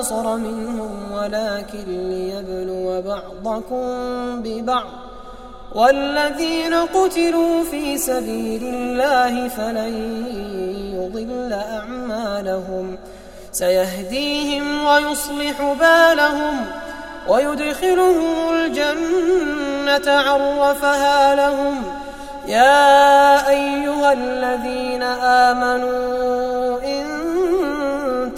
لانتصر منهم ولكن ليبلو بعضكم ببعض. والذين قتلوا في سبيل الله فلن يضل أعمالهم. سيهديهم ويصلح بالهم ويدخلهم الجنة عرفها لهم. يا أيها الذين آمنوا إن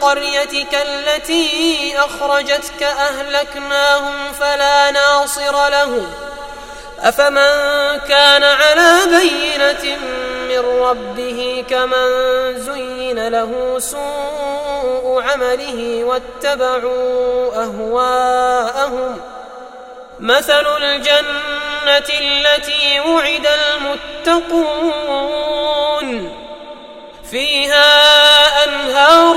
قريتك التي أخرجتك أهلكناهم فلا ناصر لهم. أفمن كان على بينة من ربه كمن زين له سوء عمله واتبعوا أهواءهم. مثل الجنة التي وعد المتقون. فيها أنهار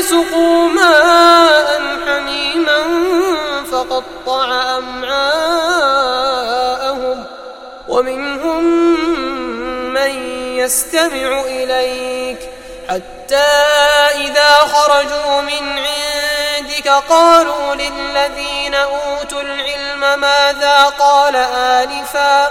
وسقوا ماء حميما فقطع أمعاءهم ومنهم من يستمع إليك حتى إذا خرجوا من عندك قالوا للذين أوتوا العلم ماذا قال آنفا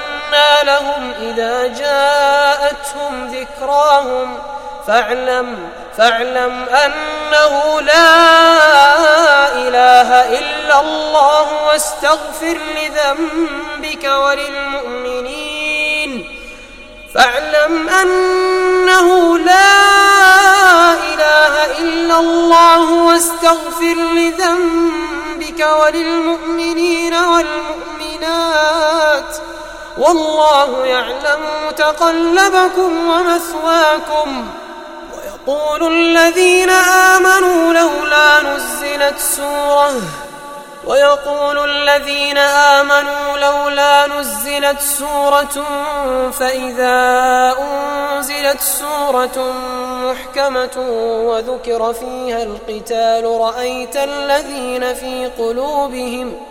فأنى لهم إذا جاءتهم ذكراهم فاعلم فاعلم أنه لا إله إلا الله واستغفر لذنبك وللمؤمنين. فاعلم أنه لا إله إلا الله واستغفر لذنبك وللمؤمنين والمؤمنات. والله يعلم متقلبكم ومثواكم. ويقول الذين آمنوا لولا نزلت سورة. ويقول الذين آمنوا لولا نزلت سورة. فإذا أنزلت سورة محكمة وذكر فيها القتال رأيت الذين في قلوبهم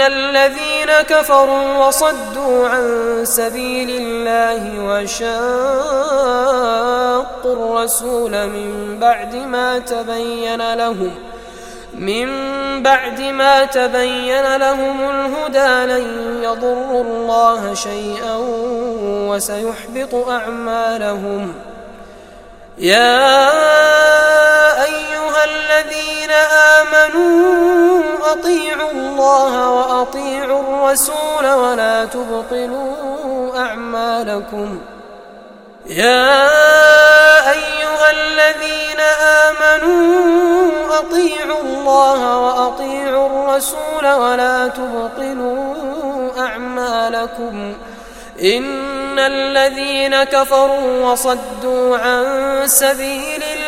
الذين كفروا وصدوا عن سبيل الله وشاقوا الرسول من بعد ما تبين لهم من بعد ما تبين لهم الهدى لن يضروا الله شيئا وسيحبط أعمالهم يا أيها الذين آمنوا أطيعوا الله وأطيعوا الرسول ولا تبطلوا أعمالكم. يا أيها الذين آمنوا أطيعوا الله وأطيعوا الرسول ولا تبطلوا أعمالكم. إن الذين كفروا وصدوا عن سبيل الله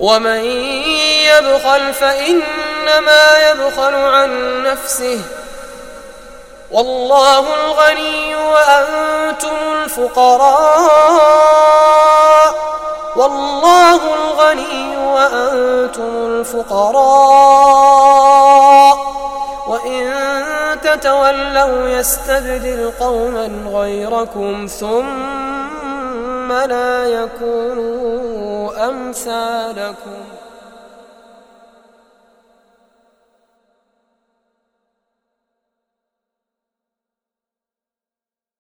ومن يبخل فإنما يبخل عن نفسه والله الغني وأنتم الفقراء والله الغني وأنتم الفقراء وإن تتولوا يستبدل قوما غيركم ثم لا يكونوا أمثالكم.